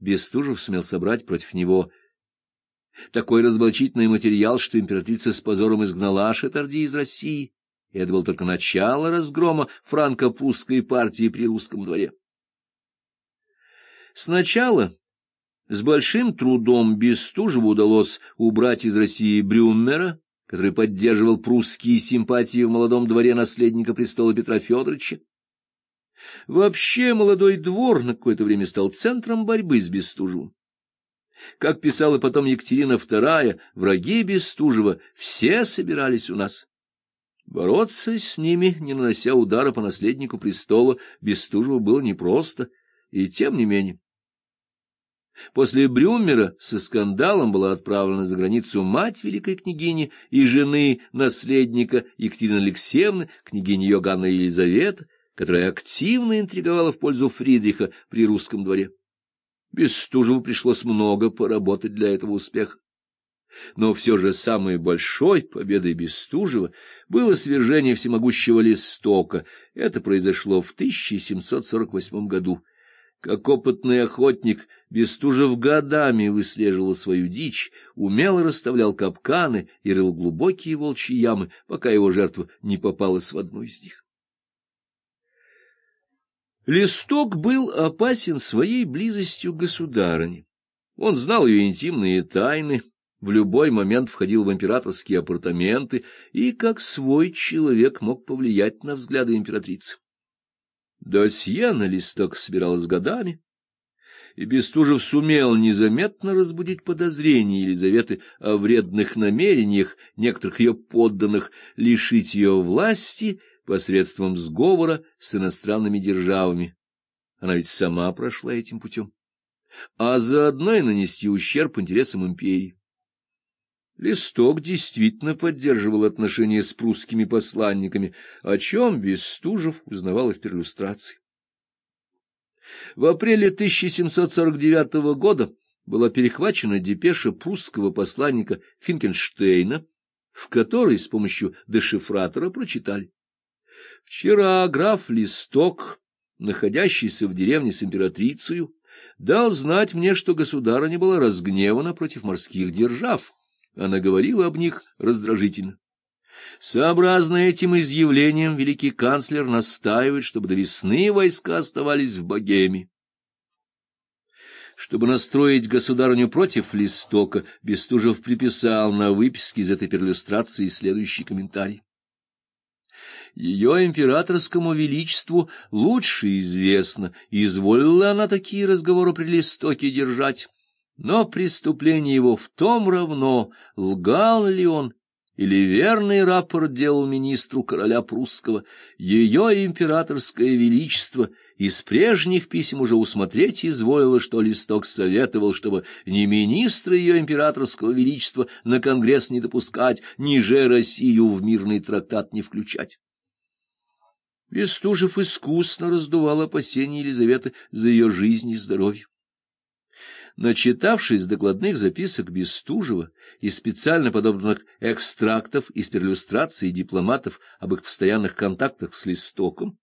Бестужев сумел собрать против него такой разоблачительный материал, что императрица с позором изгнала Шатарди из России, это было только начало разгрома франко-прусской партии при русском дворе. Сначала с большим трудом Бестужеву удалось убрать из России Брюммера, который поддерживал прусские симпатии в молодом дворе наследника престола Петра Федоровича. Вообще молодой двор на какое-то время стал центром борьбы с Бестужевым. Как писала потом Екатерина II, враги Бестужева все собирались у нас. Бороться с ними, не нанося удара по наследнику престола, Бестужеву было непросто, и тем не менее. После Брюмера со скандалом была отправлена за границу мать великой княгини и жены наследника Екатерины Алексеевны, княгини Йоганна Елизавета, которая активно интриговала в пользу Фридриха при русском дворе. Бестужеву пришлось много поработать для этого успеха. Но все же самой большой победой Бестужева было свержение всемогущего Листока. Это произошло в 1748 году. Как опытный охотник, Бестужев годами выслеживал свою дичь, умело расставлял капканы и рыл глубокие волчьи ямы, пока его жертва не попалась в одну из них. Листок был опасен своей близостью к государыне. Он знал ее интимные тайны, в любой момент входил в императорские апартаменты и, как свой человек, мог повлиять на взгляды императрицы. Досье на листок собиралось годами, и Бестужев сумел незаметно разбудить подозрения Елизаветы о вредных намерениях некоторых ее подданных лишить ее власти посредством сговора с иностранными державами. Она ведь сама прошла этим путем. А заодно и нанести ущерб интересам империи. Листок действительно поддерживал отношения с прусскими посланниками, о чем Бестужев узнавал в перлюстрации. В апреле 1749 года была перехвачена депеша прусского посланника Финкенштейна, в которой с помощью дешифратора прочитали. Вчера граф Листок, находящийся в деревне с императрицей, дал знать мне, что государыня была разгневана против морских держав, она говорила об них раздражительно. Сообразно этим изъявлением великий канцлер настаивает, чтобы до весны войска оставались в Богеме. Чтобы настроить государыню против Листока, Бестужев приписал на выписке из этой перлюстрации следующий комментарий. Ее императорскому величеству лучше известно, изволила она такие разговоры при Листоке держать. Но преступление его в том равно, лгал ли он, или верный рапорт делал министру короля прусского, ее императорское величество из прежних писем уже усмотреть изволило, что листок советовал, чтобы ни министра ее императорского величества на конгресс не допускать, ни же Россию в мирный трактат не включать. Бестужев искусно раздувал опасения Елизаветы за ее жизнь и здоровье. Начитавшись докладных записок Бестужева и специально подобных экстрактов из перлюстрации дипломатов об их постоянных контактах с Листоком,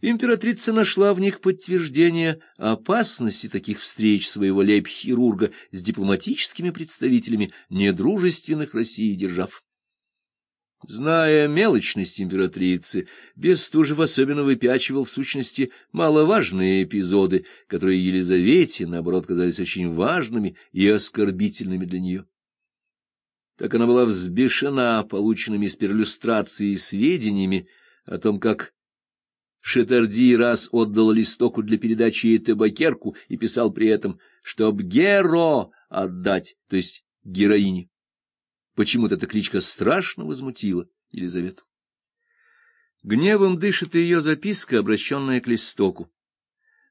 императрица нашла в них подтверждение опасности таких встреч своего лейб-хирурга с дипломатическими представителями недружественных России держав. Зная мелочность императрицы, Бестужев особенно выпячивал в сущности маловажные эпизоды, которые Елизавете, наоборот, казались очень важными и оскорбительными для нее. Так она была взбешена полученными из перлюстрации сведениями о том, как Шетарди раз отдал листоку для передачи табакерку и писал при этом, чтоб Геро отдать, то есть героине. Почему-то эта кличка страшно возмутила Елизавету. Гневом дышит ее записка, обращенная к листоку.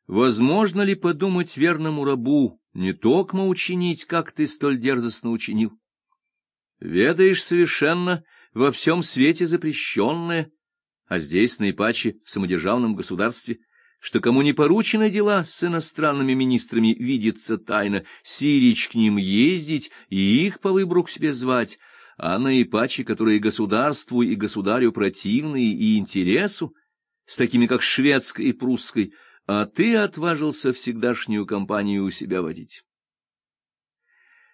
Возможно ли подумать верному рабу, не токмо учинить, как ты столь дерзостно учинил? Ведаешь совершенно во всем свете запрещенное, а здесь наипаче в самодержавном государстве — что кому не поручены дела с иностранными министрами видится тайно, сирич к ним ездить и их по выбору к себе звать, а наипаче, которые государству и государю противные и интересу, с такими как шведской и прусской, а ты отважился всегдашнюю компанию у себя водить.